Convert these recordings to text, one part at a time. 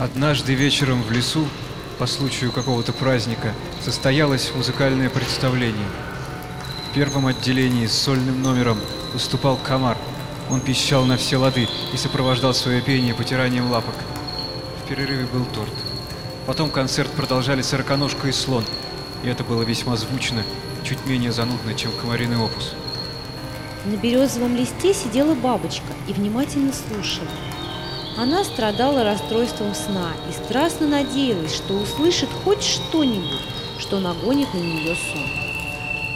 Однажды вечером в лесу, по случаю какого-то праздника, состоялось музыкальное представление. В первом отделении с сольным номером выступал комар. Он пищал на все лады и сопровождал свое пение потиранием лапок. В перерыве был торт. Потом концерт продолжали сороконожка и слон, и это было весьма звучно, чуть менее занудно, чем комариный опус. На березовом листе сидела бабочка и внимательно слушала. Она страдала расстройством сна и страстно надеялась, что услышит хоть что-нибудь, что нагонит на нее сон.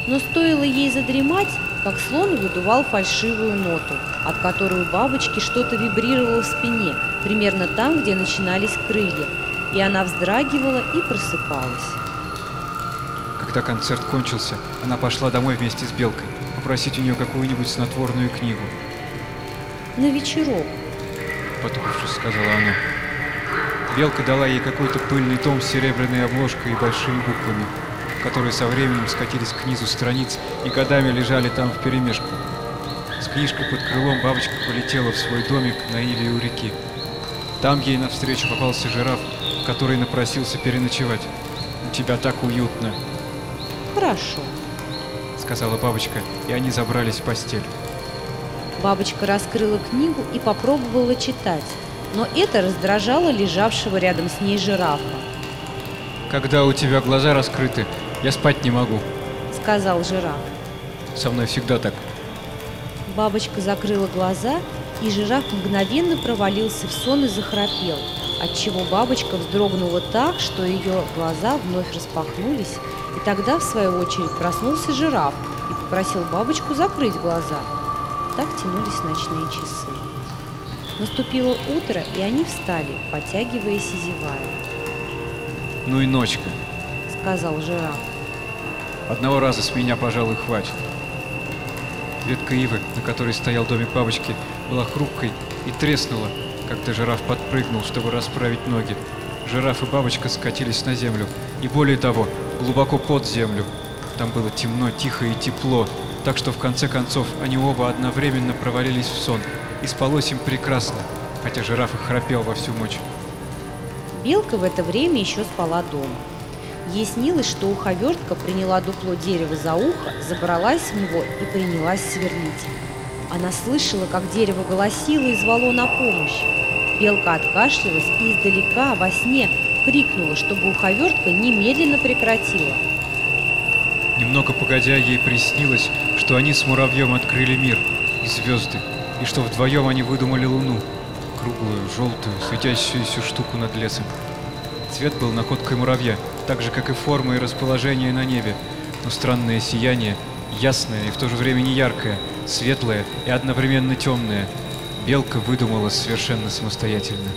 Но стоило ей задремать, как слон выдувал фальшивую ноту, от которой у бабочки что-то вибрировало в спине, примерно там, где начинались крылья, и она вздрагивала и просыпалась. Когда концерт кончился, она пошла домой вместе с Белкой, попросить у нее какую-нибудь снотворную книгу. На вечерок, потупившись, сказала она. Белка дала ей какой-то пыльный том с серебряной обложкой и большими буквами, которые со временем скатились к низу страниц и годами лежали там вперемешку. С книжкой под крылом бабочка полетела в свой домик на Иле у реки. Там ей навстречу попался жираф, который напросился переночевать. «У тебя так уютно», хорошо. — сказала бабочка, и они забрались в постель. Бабочка раскрыла книгу и попробовала читать, но это раздражало лежавшего рядом с ней жирафа. «Когда у тебя глаза раскрыты, я спать не могу», — сказал жираф. «Со мной всегда так». Бабочка закрыла глаза, и жираф мгновенно провалился в сон и захрапел, отчего бабочка вздрогнула так, что ее глаза вновь распахнулись, и тогда, в свою очередь, проснулся жираф и попросил бабочку закрыть глаза. Так тянулись ночные часы. Наступило утро, и они встали, потягиваясь и зевая. «Ну и ночка», — сказал жираф. «Одного раза с меня, пожалуй, хватит». Ветка ивы, на которой стоял домик бабочки, была хрупкой и треснула, когда жираф подпрыгнул, чтобы расправить ноги. Жираф и бабочка скатились на землю, и более того, глубоко под землю. Там было темно, тихо и тепло, так что в конце концов они оба одновременно провалились в сон, и спалось им прекрасно, хотя жираф и храпел во всю мочь. Белка в это время еще спала дома. Ей снилось, что уховертка приняла дупло дерева за ухо, забралась в него и принялась сверлить. Она слышала, как дерево голосило и звало на помощь. Белка откашлялась и издалека во сне крикнула, чтобы уховертка немедленно прекратила. Немного погодя, ей приснилось, что они с муравьем открыли мир и звезды, и что вдвоем они выдумали луну, круглую, желтую, светящуюся штуку над лесом. Цвет был находкой муравья, так же, как и форма и расположение на небе, но странное сияние, ясное и в то же время не яркое, светлое и одновременно темное, Белка выдумала совершенно самостоятельно.